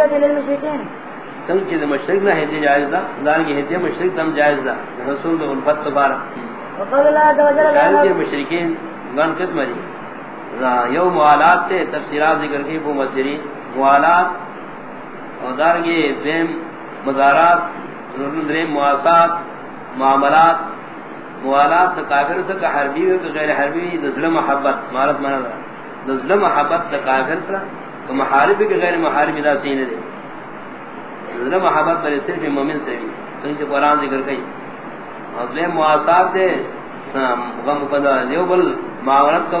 للمشركين سنگ چیز مشرک نہ ہدی جائز دا دان کی ہدی مشرک تم جائز دا رسول الفت بارا وقال جائز کے مشرکین گن قسم دی یو موالات تے تفسیرات ذکر کی مسری موالات اور دار کی دیم مزارات دریم مواسات معاملات۔ موالات کافر سے کا حربی و غیر حربی دزل محبت۔ مارت مانا دا دزل محبت کافر سے محارب کے غیر محارب دا سینے دے۔ ذرا محبت پر صرف مومن سے بھی۔ تو سے قران ذکر کئی اور بے مواسات دے۔ غم پدا دیو بل معاونت کو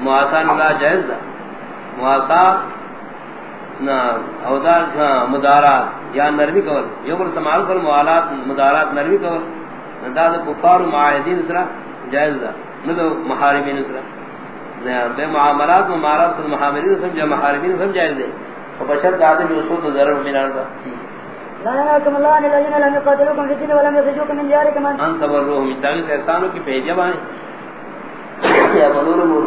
مواسات نہ جائز دا۔ مواسات نہ اودار مدارات یا نرمی کول یو بل سمال کر موالات مدارات نرمی کول دا کفار معاہدین سرا جائز دا۔ نہ تو محاربین سرا۔ بے معاملات و معاملات محاربین سمجھا محاربین سمجھا دے۔ وبشر آدم يصود ضرر من الارض لا ينهاكم الله عن الذين لم يقاتلوكم في الدين ولم يخرجوكم من دياركم ان ان تبروهم من تاغي احسانو کی پیجا بائیں یا بنور مور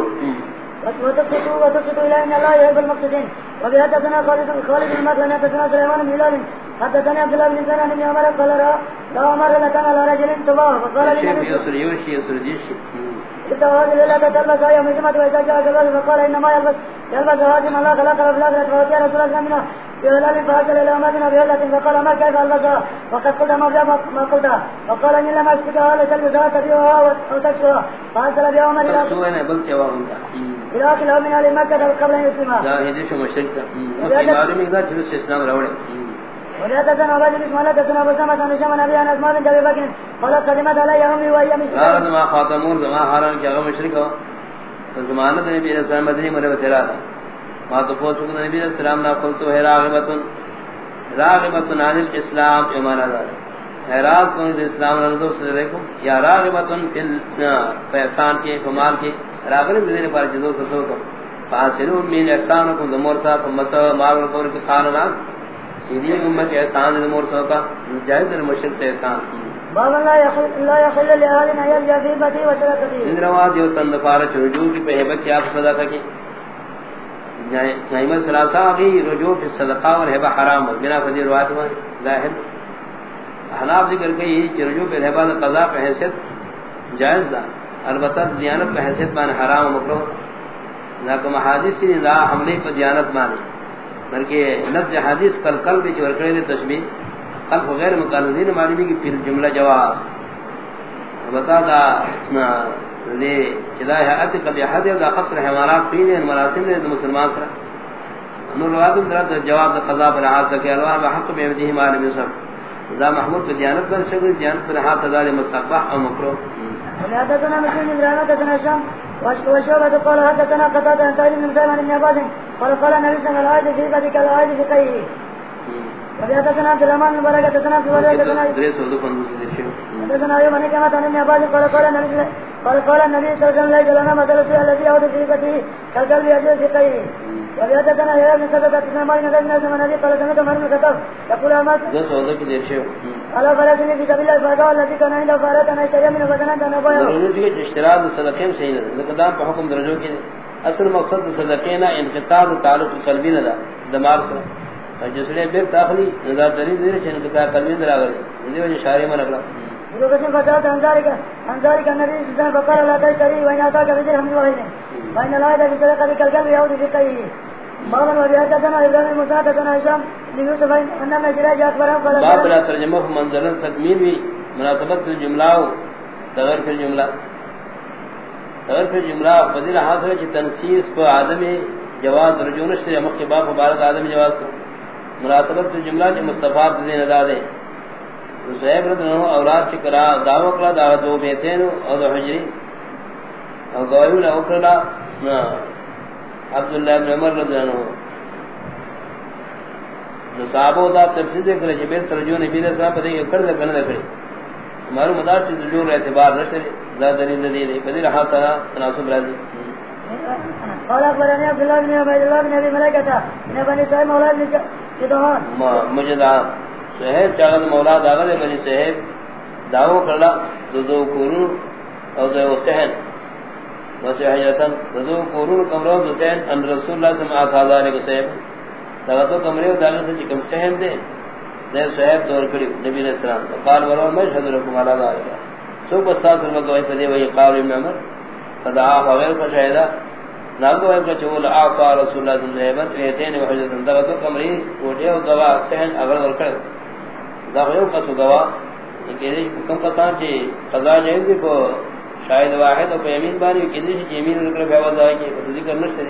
وتقتوا وتقتوا الى ان الله يحب المقصدين وبهدثنا خالد خالد بن مكلن حدثنا سليمان بن هلال حدثنا عبد الله بن زنان بن عمر قال لا عمر لكان على رجل تباه فقال لي يسر يوشي يسر ديشي اتواد لا تلبس يوم الجمعة وإذا جاء جلال فقال إنما يلبس يلبس هذه الله خلق في الآخرة فأتي رسول الله منه بهلال فأجل إلى أمتنا بهلة فقال ما كيف ألبسها؟ وقد قلت ما فيها ما قلتها وقال إني لم أشتكها لتلبسها تبيعها وتكسوها فأرسل بها عمر إلى سوئنا بلت يواهم إلى آخر من أهل مكة قبل أن يسلمها لا هدش مشركة وفي معلوم إذا جلس إسلام روڑے وليتسنى عباد الإسماء تسنى بسامة عن شمن أبي أن أسماء بن جبي بكر قالت قدمت علي أمي وهي مشركة قالت ما خاتمون زمان حرام کیا مشرک ہو زمانہ نبی علیہ السلام مدنی مرے بتلا ما تو پوچھ کہ نبی علیہ السلام نے قلت ہے راغبت راغبت عن الاسلام ایمان دار حیرات کو اسلام رضو سے دیکھو یا راغبت فی احسان کے کمال کے راغب دینے پر جزو سے سو کو فاصلوا من احسانکم دمور صاحب مسا مال کو کے سیدھی امت احسان دے مور سو کا جائز المشرک سے احسان۔ بابا لا يخل لا يخل لأهل أن يلجأ في بتي وتركتي ان رواد یو تند پارچ رجوع کی پہبت کی آپ صدقہ کی۔ نائمہ سلاسہ کی رجوع فی صدقہ اور حبہ حرام بنا فضی روایت میں ظاہر۔ احناف ذکر کہ رجوع پہ حبہ قضا پہ حیثیت جائز دا۔ البتہ دیانت پہ حیثیت مان حرام مکروہ۔ لیکن حادث کی نزاع حملے پہ دیانت مانی بلکہ لفظ حدیث کل کل بھی چور کرے تشبیہ، قلب غیر مقالدین معلومی کی پھر جملہ جواز۔ بتا دا دے جدا ہے ات قد حد دا قصر حیوانات فین ان مراسم نے مسلمان سرا انور روایت در جواب دا قضا پر حاصل سکے اللہ بحق بے وجہ معلوم سب دا محمود کی دیانت پر شکل، دیانت پر حاصل دا مستقبح او مکروہ حدثنا مسلم بن رحمة حدثنا شام۔ وشعبة قال حدثنا قتادة عن سعيد بن زيد بن عباس. قال قال النبي صلى الله عليه وسلم في في وحدثنا عبد الرحمن بن بركة حدثنا في وجه حدثنا حدثنا أيوب بن كما عن ابن عباس قال قال النبي قال قال النبي صلى الله عليه وسلم ليس لنا مثل الشيء الذي يعود في ذاته كالكلب يجوز في خيره وحدثنا يا ابن سبت حدثنا مالك بن الناس من النبي قال سمعت عمر بن الخطاب يقول أمات على فلسطين في سبيل الله فقال الذي كان عنده فارات أن يشتري منه بدنا كان أبوه ضرورت ہے کہ اشتراط صدقین صحیح نہ لقدام پر حکم درجوں کے اصل مقصد صدقین انقطاع تعلق قلبی نہ دماغ سے۔ جس نے بے داخلی نظر دری دیر چن کا قلبی درا گئے یہ وجہ شارع میں نکلا جو کہ فتاة انذارك انذارك النبي صلى الله عليه وسلم فقال لا تشتري وإن أعطاك بدرهم واحد وإن لا يدك بسرقة الكلب يعود في قيه بابا وبيحدثنا ابراهيم موسى حدثنا هشام بن يوسف ان النجراج اخبرهم قال باب لا ترجمه منزل تکمیل بھی مناسبت الجملہ تغیر فی الجملہ تغیر فی الجملہ فضیل حاصل ہے تنسیس کو آدم جواز رجون سے مخ کے باب مبارک آدم جواز کو۔ مناسبت الجملہ کے مصطفی دین ادا دے۔ صحیح رضی اللہ اولاد کی کرا، دعوی کرا دعوت دو بیتین اور دو حجری۔ اور گواہی نہ اکرلا عبداللہ بن عمر رضی اللہ عنہ۔ صحابہ دا تفسیر کرے کہ بیر ترجمہ نبی علیہ السلام پتہ کر دے کرنے کرے ہمارا مدار سے ضرور اعتبار نشر ذات دلیل دلیل کدی رہا سنا تناسب راضی قال اخبرني عبد الله بن عبيد الله بن ابي ملائكه بن بني سعيد مولى بن مجدا صہیب چاغد مولا داغد بنی صہیب داو کرلا دو کورو او دو سہن وسحیتن ذو قرون کمروں حسین ان رسول اللہ صلی اللہ علیہ وسلم تو کمرے داخل سے جی کم سہن دے. دے صاحب دور کڑی نبی علیہ السلام. قال ورا میں شہد لكم على سو بستاذ رحمت اللہ پدی وہی قال ابن عمر فدا غیر کا شہدا نام کو کہ چول اعطى رسول اللہ صلی اللہ علیہ وسلم نے ایتین وحجت اندر تو کمری، کوٹے اور دوا سہن اگر ور کر دا ہو کا سو دوا کہ کم کسان چی قضا جائیں دی کو شاید واحد اور یمین بانی کی دی یمین رکھ کے بہت ہے کہ ذکر نشتے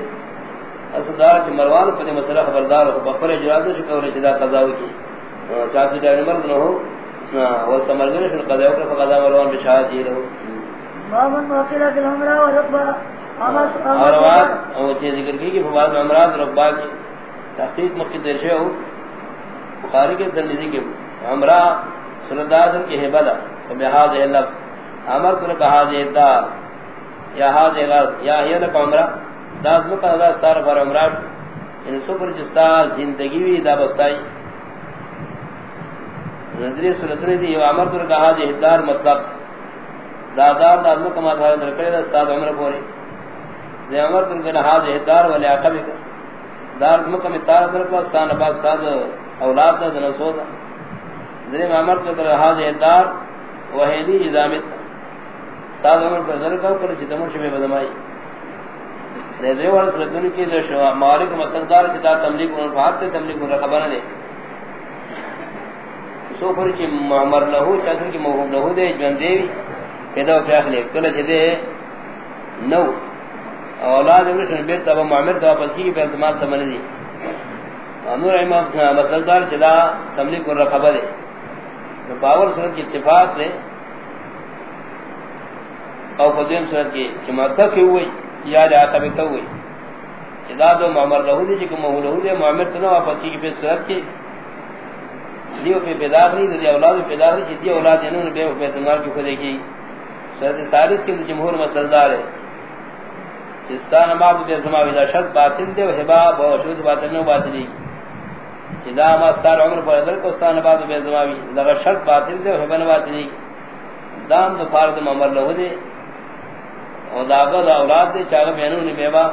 اصدار چ مروان پر مسئلہ خبردار ہو۔ بخر اجرات سے کہ رشدہ قضا ہو کی۔ چاہتے جانے مرد نہ ہو۔ وہ سمرگنے فی القضاء وقت فقضا مروان بشاہ جی رہو۔ بابن موقعہ دل عمرہ و رقبہ۔ اور آواز وہ چیز ذکر کی کہ فباز عمرات رقبہ کی تحقیق مقید درشے ہو، بخاری کے ترمیزی کے عمرہ سردازن کی حبادہ بحاظ لفظ۔ عمر تو لکا حاضر دار یا حاضر غرض، یا ہی لکا عمرہ داز مکہ دا ستار فر عمرہ ان سکر جستا زندگی وی دا بستائی۔ نظری سلطنی دی عمر تو لکا حاضر دار مطلب۔ دادار دا مکہ ما تھا کرے دا مطلب ستاد عمر پوری۔ عمر تو لکا حاضر دار ولی عقبی دار مکہ میں تار در کو ستان عباس ستاد اولاد دا دنسو دا ذری معمر کو در حاضر دار وحیدی ازامت ساز عمر پر ذرا کا پر چتمر شبہ بدمائی دے دے ور سرتن کی جو شوا مالک مقدار کتا تملیک ان فات تے تملیک ان خبر دے سو پر کی معمر لہو چاسن کی موہم لہو دے جن دے پیدا فیاخ لے کل جدے نو اولاد ابن شن بیت تبا معمر تبا پس کی پر اعتماد تمن دی. انور امام مقدار چلا تملیک ان خبر دے. باور صورت کی اتفاق سے او قدیم صورت کی چمکہ کی ہوئی، یا جاتا ہوئی. اذا دو معمر لہو دی چکم مہو لہو دی معمر تنو واپس کی پی صورت کی. دیو پی پیداخلی دی اولاد پیداخلی چی دی اولاد انہوں نے بے بیتنوار کی خودے کی. صورت سالس کی جمہور مسلدار ہے. جستان مابو بے زماوی دا شد باطن دے و حباب و شود باطن نو باطنی اذا ما استار عمر پر ادر کو استان بعد بے زماوی لگا شرط باطل دے و حبن باطنی دام دو فارد معمر لہو دے اور داغا دا اولاد دے چاگا بینوں نے بیوا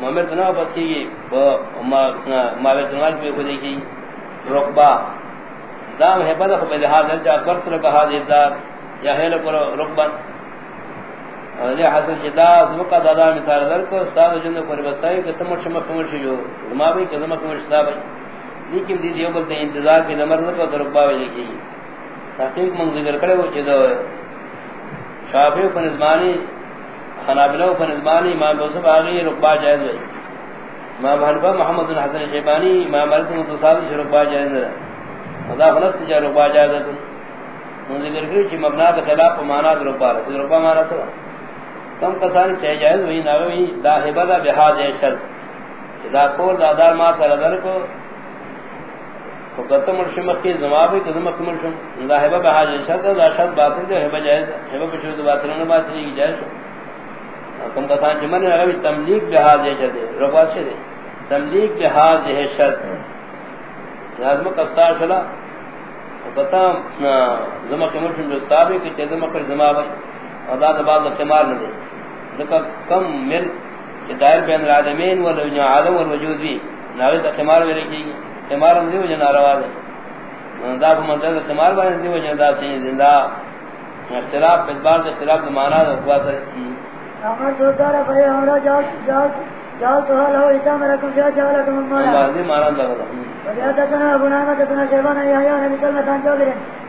محمد تنہا پس کی گی؟ مابے تنہا کی خودی کی. رقبہ دام ہے بدخ بے لحاظ ہے جا کرت رکا دیدار یا ہے لکر رقبن اور یہ حسن جدا زمکہ دادا مثال در کو استاد جند کو ربستائی کہ تمر شمک کمر شجو زمابی کہ زمک کمر شدابی لیکن دی دیو بلتے انتظار کی نمر نکو در رقبہ ویلی کی۔ تحقیق من ذکر کرے وہ چیزو شافی و پنزمانی خنابلہ و پنزمانی امام بوسف آگئی رقبہ جائز ہوئی۔ امام حنبہ محمد بن حسن شیبانی، امام مالک متصابی سے جائز ہے۔ خدا خلص جائے رقبہ جائز ہے۔ من ذکر کرے چی مبنا دا خلاف مانا دا رقبہ رہا تھا کم کسانی چاہے جائز ہوئی ناوی دا حبادہ بحاظ شرط دا کور دا دار مات کر کو تو فقط مرشم کی زمابی کہ زمک مرشم۔ دا ظاہبہ بحاج شرط دا شرط باطل دے حبہ جائز حبہ بشرط باطل نہ باطل کی جائز۔ کم کسان جمن نے تملیک بحاج شرط ربا سے دے تملیک بحاج ہے شرط لازم قصار شلا۔ فقط زمک مرشم جو ثابت کہ زمک زمابی ادا بعد احتمال نہ دے۔ ذکر کم مل کہ دائر بین العالمین والعالم والوجود بھی ناوی احتمال میں لکھی گی استعمال ہم دیو جنا روا دے۔ دا منظر استعمال بارے دیو جنا دا سی زندہ۔ اختلاف اس بار اختلاف معنی دا ہوا سر۔ احمد دو دارا بھائی ہمارا جاؤ جاؤ جاؤ تو حال ہو ایسا میرا کم جاؤ جاؤ لکم مانا۔ بعضی معنی دا ہوتا وجہ تتنا ابو اللہ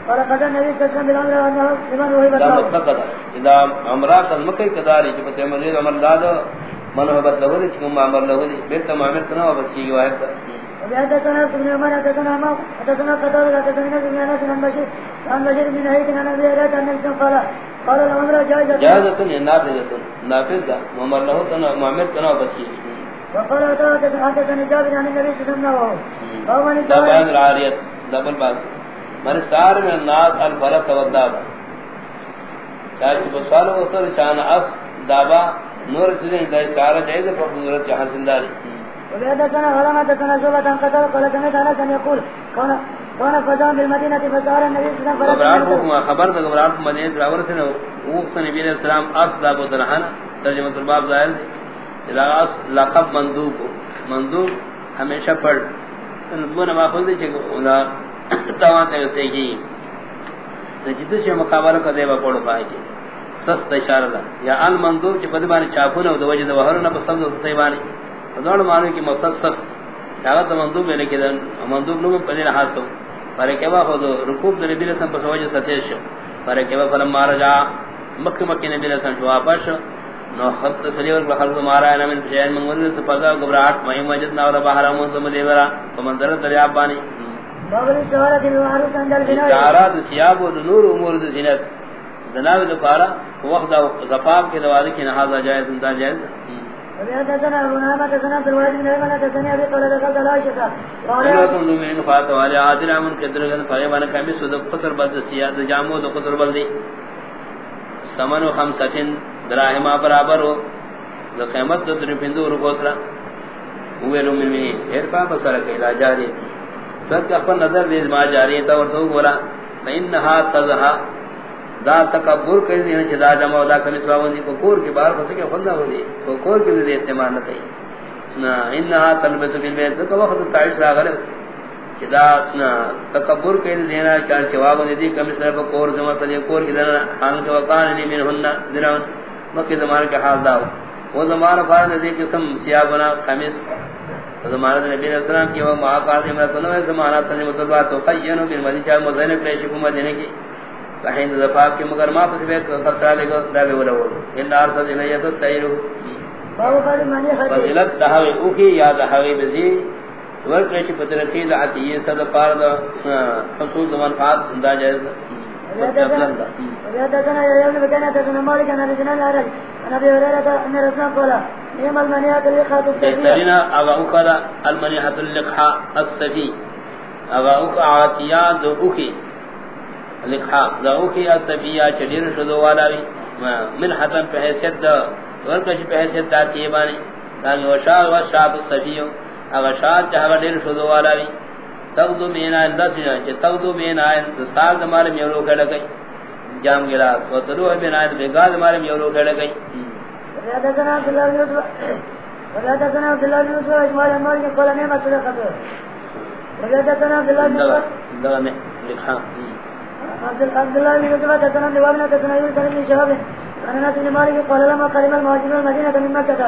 قدر نبی وسلم بلام رہا لمن وہی بتاؤ۔ مطلق دا اذا امرا قد مکی قداری چی پتے مزید عمر دادو منحبت لہو دی چکم عمر لہو دی بیرتا معمر تنا وقت کی واحد دا۔ وحدثنا ابن عمر حدثنا ما حدثنا قتادة حدثنا ابن انس عن بشير عن بشير بن هيث عن ابي هريره ان النبي قال قال الامر جائزة جائزة نافذة نافذ دا عمر لہو تنا معمر تنا کی وقال قتادة حدثني جابر عن النبي صلى الله عليه وسلم قال من العاریت دبل باس من سار من الناس الفرس والدابا چاہتی بسوال وصل چانا اس دابا نور سنیں دا اسکارا جائزة پر حضورت جہاں سنداری وحدثنا غلام حدثنا شعبة عن قتادة قال سمعت انس يقول كان كان فزان بالمدينة فسار النبي صلى الله عليه گبرات وسلم کو خبر دا گبرات کو مدینہ راور سے اوق سے نبی علیہ السلام اس دا بو درہنا ترجمہ الباب ظاہر ہے لغاس لقب مندوب مندوب ہمیشہ پڑھ۔ دو نہ ماخذ ہے کہ الا توان تے سے کی جدو سے مقابلہ کر دے با پڑھ پائے کہ سست اشارہ دا یا ان مندوب چ بدبان چاپو نہ دو وجہ دو ہر نہ بسم دو تے بانی دوڑ مانو کہ مسسس. دعوت مندوب میں لکھ دن مندوب نو پدی رہا تو پر کہ وا ہو رکوع نبی رسم پر وجہ ستیش پر کہ وا فلم مار جا مکہ مکہ نبی رسم واپس نو خط تسلی ور خلق مارا ہے من شہر منگل سے پزا گبراہٹ مہم وجد نہ بہر من تم دیورا سمندر دریا بانی بنا اشارات سیاب و نور امور زینت. جناب دفارا وقت زفاف کے دواز کی نہاز جائز انتا جائز وبيحدثنا ابو نعمة حدثنا عبد الواحد بن ايمن حدثني ابي قال دخلت على عائشة قال لكم من فات والي عادل من قدر گن فایبان کمی سود قطر بد سیاد جامو دو قطر بلدی سمن و خمسطن دراہما برابر. دو قیمت دو در پندو رو گوسرا ہوئے رو من میں ایر پا بسر کہلا جاری تھی تک اپن نظر دیز ما جاری تا اور تو گورا فإنها تزہا دا تکبر کر دینا چھ دا جمع دا کمی سواؤں دی کو کور کے بار پسکے خندہ ہو دی کو کور کے دی استعمال نہ کئی۔ نا انہا تلبسو فی البیت تو وقت تعیش را غلب چھ دا تکبر کر دینا چار چواب دی کمی سواؤں کو کور جمع کر دی کور کی دینا حال کے وقان لی من ہننا دران مکی زمان کے حال داو۔ وہ زمان فارد دی قسم سیاہ بنا خمیس زمان نبی علیہ السلام کی وہ معاقات امرتنو ہے زمانہ تنظیم طلبات تو قینو بن مدی چاہ مزین کلیشی کو مدینے کی۔ کہیں زفاق کی مگر ما پس بیت خسرہ لے گا دابے ولا ولا ان ارسل الیت استعیرو بابو قال من يخطي فضلت دہوی اوکی یا دہوی بزی۔ ورک ریچی پترکی لعتی یہ صد پارد خصوص زمان فات دا۔ جائز وبيحدثنا يا ابن بكان حدثنا مالك ابي سنان العرج عن ابي هريره ان رسول الله قال نعم اللقاء السفيه بہترین اغا اوکا المنیحت اللقحا السفی اغا اوکا عاتیات دو اوکی لقحا دا اوکی السفیہ چلیر شدو والا بھی من حتن پہ حیثیت دا ورکش پہ حیثیت دا تیبانی تاکہ وشاہ وشاہت السفیہ اغا شاہت چاہا دیر شدو والا بھی تغدو بین آئین دس جنہ چھ تغدو بین آئین دستار دمارے میولو کھڑا گئی جام گلاس و تروح بین آئین بگاد دمارے میولو کھڑا گئی وحدثنا عبد الله بن يوسف وحدثنا عبد الله بن يوسف اجمال المالك قال نعم صدقه وحدثنا عبد الله بن يوسف دا میں لکھا عبد الله بن يوسف حدثنا ابن وابن حدثنا يونس بن شهاب عن انس بن مالك قال لما قدم المهاجرون المدينه من مكه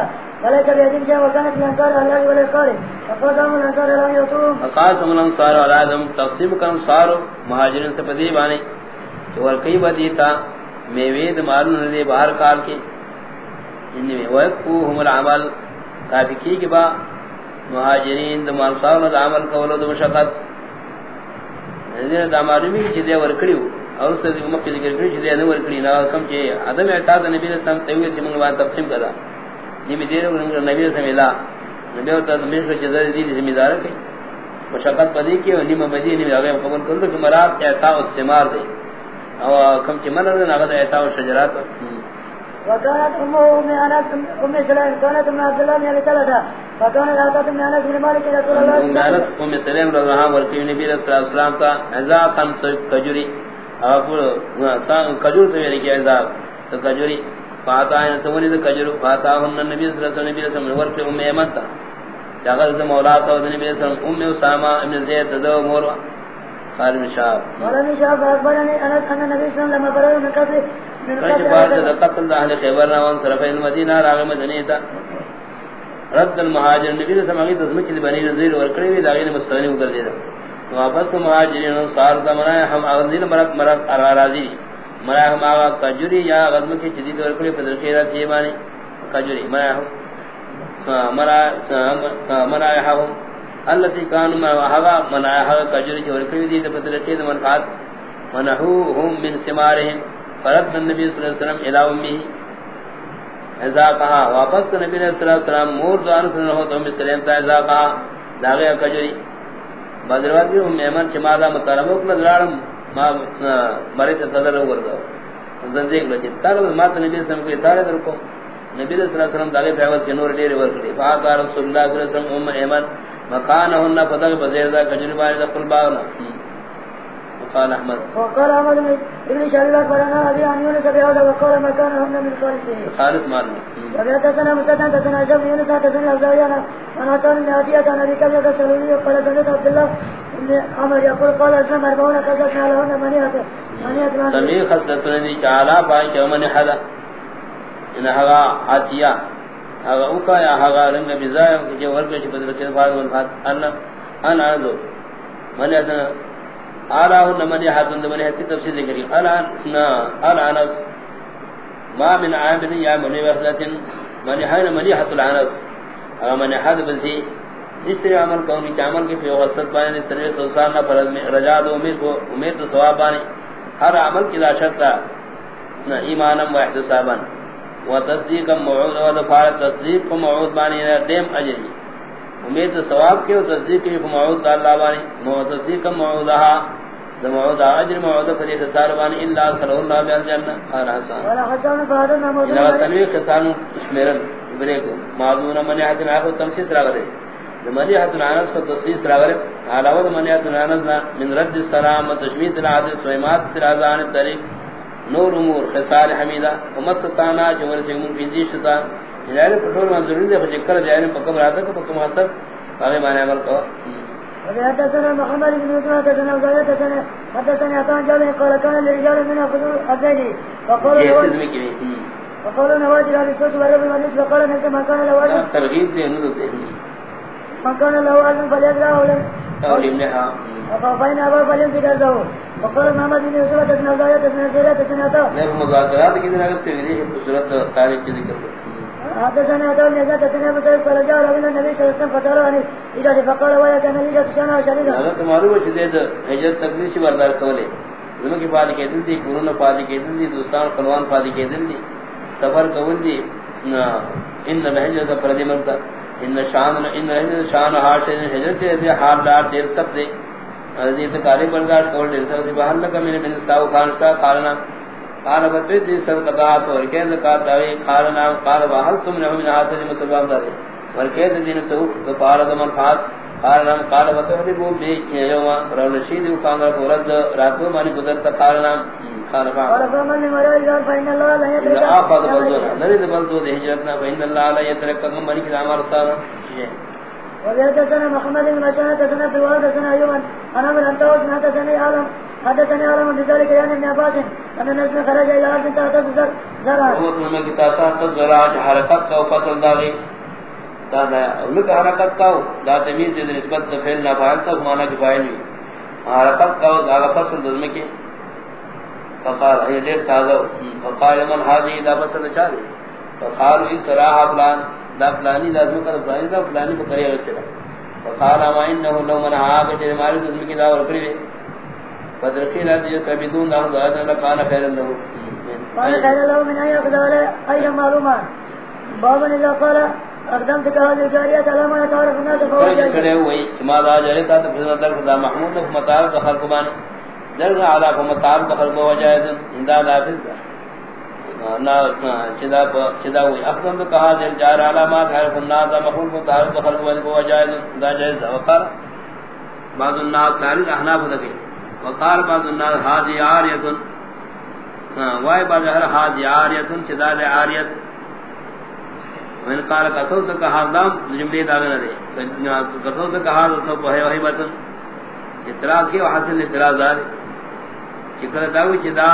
وليس بيدهم شيء وكانت الانصار اهل والانصار فقدموا الانصار لا يطوم فقاسم الانصار على ادم تقسیم کرن صار مہاجرین سے پدی بدیتا میوید مارن باہر کال کے ان میں وقوهم العمل۔ کافی کی کہ با مہاجرین دم انصار نہ عمل کولو دم مشقت۔ دا معلومی کہ دے ور کڑیو اور سے مکہ ذکر کری دے نہ ور کڑی نہ کم چے عدم اعتاد نبی صلی اللہ علیہ وسلم تیوی کہ منگوا تقسیم کرا۔ یہ بھی دے نبی صلی اللہ علیہ وسلم نبی ہوتا تو میرے چیز دی ذمہ دار ہے مشقت بدی کی اور نیم مدینے میں اگے قبول کر کہ مراد اعطاء الثمار دے۔ اور کم چ منر نہ غدا اعطاء الشجرات وكانت امه ام انس ام سليم كانت ام عبد الله بن ابي طلحه فكان راتت من انس بن مالك رسول الله. ام انس ام سلیم رضی اللہ عنہ ورکی نبی صلی اللہ علیہ وسلم کا خمس کجوری اور کجور تو یعنی کہ عزا تو کجوری فاتا ہے سمونی تو کجور فاتا ہن نبی صلی اللہ علیہ وسلم ورکی ام ایمن تا جاگل تو مولا تو نبی صلی اللہ علیہ وسلم ام اسامہ ابن زید ذو موروا قال مشاب قال مشاب اخبرني انس ان النبي صلى الله عليه وسلم لما فرغ من قتل من کج بعد قتل اہل خیبر نوان طرف المدینہ راغ مدینہ تا رد المہاجر نبی صلی اللہ علیہ وسلم بنی نذیر اور کڑی داغین مستغنی کر دیا واپس تو مہاجرین انصار دا منا ہم اغذین مرات مرات اراضی منا ہم آغا کجوری یا غزم کی جدید اور پدر خیرہ تھی بانی کجوری منا ہم منا منا ہم التي كانوا ما هوا منعها كجري وركوي دي بدل كيد منفعت من ثمارهم. فرد النبي صلى الله عليه وسلم الى امه. اذا کہا واپس تو نبی صلی اللہ علیہ وسلم مور دان سن ہو تو مسلم تا اذا کہا داغے کجری بدروات بھی ام ایمن چمادا مترمو کل درارم ما مرے سے صدر ہو گردا زندگی لچ تاگ ما تو نبی صلی اللہ علیہ وسلم کو. اطاعت رکو نبی صلی اللہ علیہ وسلم داغے فیوز کے نور ڈیر ور کڑی فاق رسول اللہ صلی اللہ علیہ وسلم، ام ایمن مکانہن فدغ بزیرہ کجری باری بارے قلبانا قال احمد. وقال احمد بن ابن شهاب اخبرنا ابي عن يونس بن هذا وقال ما كان هم من الخالصين خالص مال. وحدثنا مسدد حدثنا شاب يونس حدثنا الزاوية انا كان عطية عن ابي كبير السلولي وقال سمعت عبد الله بن عمر. يقول قال اسلم اربعون قصصنا لهن منيهة منيهة سمیر خصلت ندی چالا پای کہ من حدا ان ہوا عطیہ اگر اوکا یا ہوا رنگ کہ جو چھ بدل کے بعد اللہ انا ازو من ادنا اعلی ان من حد من حد تفسیر ذکر الا نا الا ما من عامل یا من وحدت من حين من حد الانس۔ من حد بسی اس طرح عمل کونی عمل کے فیو غصت بانے اس طرح تو سامنا پر رجا دو، امید کو، امید تو ثواب بانے ہر عمل کی لا شرط نہ ایمانم و احتسابا و تصدیقا موعود، و دفار تصدیق کو موعود بانی دیم اجری امید ثواب کے و تصدیق کی موعود اللہ بانی۔ و تصدیقا موعودہا۔ موعود اجر موعود فدی خسار بانی الا صلی اللہ علیہ الجنہ قال حسان حسن الى تنویر خسان شمیرن بریک معذور من حد نہ تنسیس را گئے منیحت الانس کو تصدیق راغر علاوہ منیحت الانس من رد السلام و تشمید العادث و امات ترازان الطریق. نور امور خسال حمیدہ. ومستطانا جمر سے منفیدی شتا. جائر پٹھول منظوری دے فجکر جائر پکم راتا کو پکم حسد باقی معنی عمل کو وحدثنا محمد بن يوسف حدثنا وزايا حدثنا حدثنا عطان جابر قال كان للرجال من فضول الدين وقالوا نواجه وقالوا نواجه هذه الصوت ورب المجلس وقال نجد ما كان لواجه ترغیب دے نو دے من كان له علم فليدرع اور ابنها فإن أبا فليمسك أرضه وقال محمد بن يوسف حدثنا وزايا حدثنا سيرة حدثنا عطاء لیکن مذاکرات کی دن اگست ہوئی ہے صورت حدثنا عطاء بن يزيد حدثنا قال جاء رجل النبي صلى الله عليه وسلم فسأله عن الإجازة فقال ويا كان لي شأنه شديدا حضرت معلوم ہے کہ ہجرت تکلیف سے بردار کولے زمین کی فادی کے دل دی قرون فادی کے دل دی دوستان قلوان فادی کے دل دی سفر کول دی ان الہجرت پردی مرتا ان شان ان الہجرت شان ہاش ہجرت دے حال دار دیر سکتے حضرت کاری برداشت کول دیر سکتے باہر لگا میں بن ساو خان کا کارنا قال بتوی دی سر قطعات اور کہ زکات دعوی قالنا قال وهل تم نے من حاصل مسلمان دار اور کہ دین تو من فات قالنا قال بتوی بو بی یوم رول شید کان پورد راتو مانی گزر تا قال قال فمن لمرأ إذا فإن الله لا يترك اذا افض بلدنا نريد بلدو دے ہجرتنا فإن الله لا يترك من کی امر صار وحدثنا محمد بن مشان حدثنا في الوالد حدثنا أيوبا أنا من أنت وزن حدثني عالم۔ حدثني عالم بذلك يعني ابن عباس، أن الناس خرج إلى أرض تحت زرع. وہ میں کتاب تا ذرا حرکت کا فصل داغی تا دا ان کا حرکت کا دا تمیز دے نسبت فعل نہ فاعل تا معنی کی فاعل نہیں حرکت کا دا فصل دزم کی فقال اے دیر تازہ فقال من حاجی دا فصل چا فقال ان تراہ فلان دا فلانی لازم کر فلانی دا فلانی کو کرے وسلا فقال ما انه لو من حاج کے مال دزم کی دا اور کرے فدرقین ادی کبدون دا دا کان خیر له. قال خير له من أن يأخذ ولا أي معلومة بابا إذا قال أقدمت كهذه الجارية على ما يتعرف الناس فهو جائز کرے ہوئی ما دا جڑے تا تو در خدا محمود مطال خلق بان در علا کو مطال خلق و جائز. اندا لافظ نا چدا چدا ہوئی جار ہے الناس محمود خلق جائز. دا جائز. وقال بعض الناس تعالی احناف دے وقال بعض الناس هذه عاريه وای بعض ہر هذه عاريه چدا دے عاریت من قال قصوت کہا دام جملے داغ نہ دے قصوت کہا تو ہے وہی بات. اعتراض کی حاصل اعتراض دار چکر داوی چدا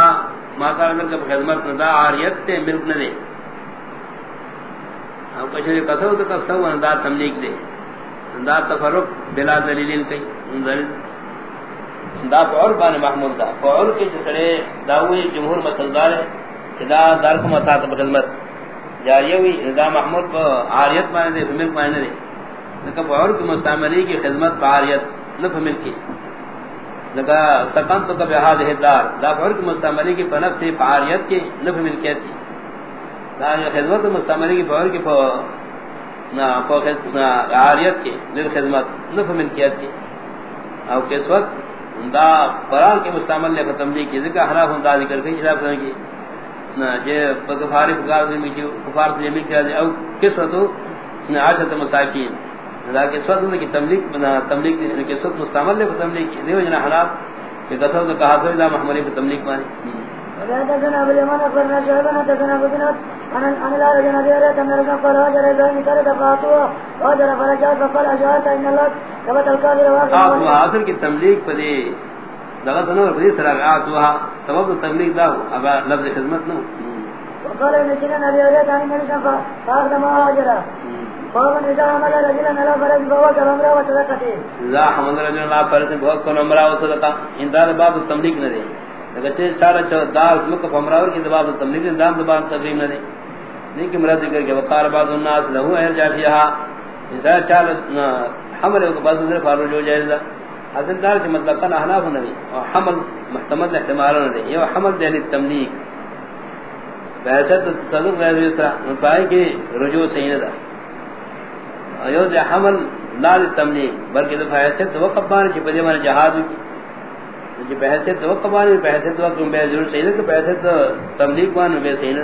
ما کار کر خدمت نہ دا عاریت تے ملک نہ دے. ہم کچھ قصوت کا سو دا تملیک دے. دا تفرق بلا دلیل کئی. دلیل. دا فعل بان محمود دا. فعل کے جسڑے داوی جمہور مسلدار ہے کہ دا دار کو مطاعت خدمت. جاریوی دا محمود کو عاریت مانے دے فملک مانے دے لکہ فعل کی مستعملی کی خدمت پا عاریت نف ملک کی لکہ سکن تو کبھی حاد حدار دا فعل کی مستعملی کی پنف سے پا عاریت کی نف ملکیت کی دا خدمت مستعملی کی فعل کی عاریت کی لل خدمت نف ملکیت کی او کس وقت دا قرآن کے مستعمل نے ختم دی کی ذکر حرام ہوں دا ذکر کئی حساب سمجھ کی؟ جے فکفاری فکار زمین کی کفار سے جمعی کیا او کس وقتو عاشت مساکین۔ دا کس کی تملیک بنا تملیک دی کس مستعمل نے ختم دی کی؟ دیو جنا حرام، کہ قسم تو کہا تو محمد کی تملیغ مانی وحدثنا ابو اليمان اخبرنا شعبان حدثنا ابو بنات عن عن الارض ان رجل قال هاجر ابراهيم كان دفعته فقال ان الله واقع حاصل کی تملیغ پدی دغه سنو پدی سراغات وها سبب تملیغ دا ابا لفظ خدمت نو۔ وقال ابن سينا نبي عليه عليه وسلم فاخذ ما هاجر فمن اذا عمل رجلا على فرج فهو كمرا وصدقته لا حمد رجل لا فرج فهو كمرا وصدقه ان دار باب التملیغ نہ دے۔ سارا دار اسمک فمراور کی دباب تملیغ دام دبان تقریم نہ دے۔ لیکن مراد ذکر کہ وقار بعض الناس له ارجع فيها اذا چال حمل کو بعض نے فارو جو جائز دا اصل دار کہ مطلب احناف نہ اور حمل محتمل احتمال نہ یہ حمل دے یعنی بحثت تصدق غیر اسرا مطلب کہ رجوع صحیح نہ دا ایو دے حمل لا تملیغ بلکہ دفع حیثیت وقف بان کی بدے من جہاد کی جی بحث تو قبانی بحث تو تم بے ضرور صحیح کہ بحث تو تبلیغ وان صحیح نہ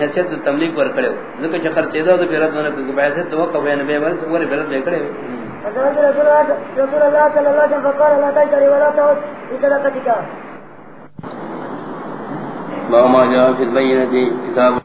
حیثیت تبلیغ پر کھڑے لیکن چکر چیدا تو پھر تو بحث تو قبے نبی ور سور پھر دے کھڑے رسول اللہ صلی اللہ علیہ وسلم فقال لا تجري ولا تعود بصدقتك ما ما جاء في البينة كتاب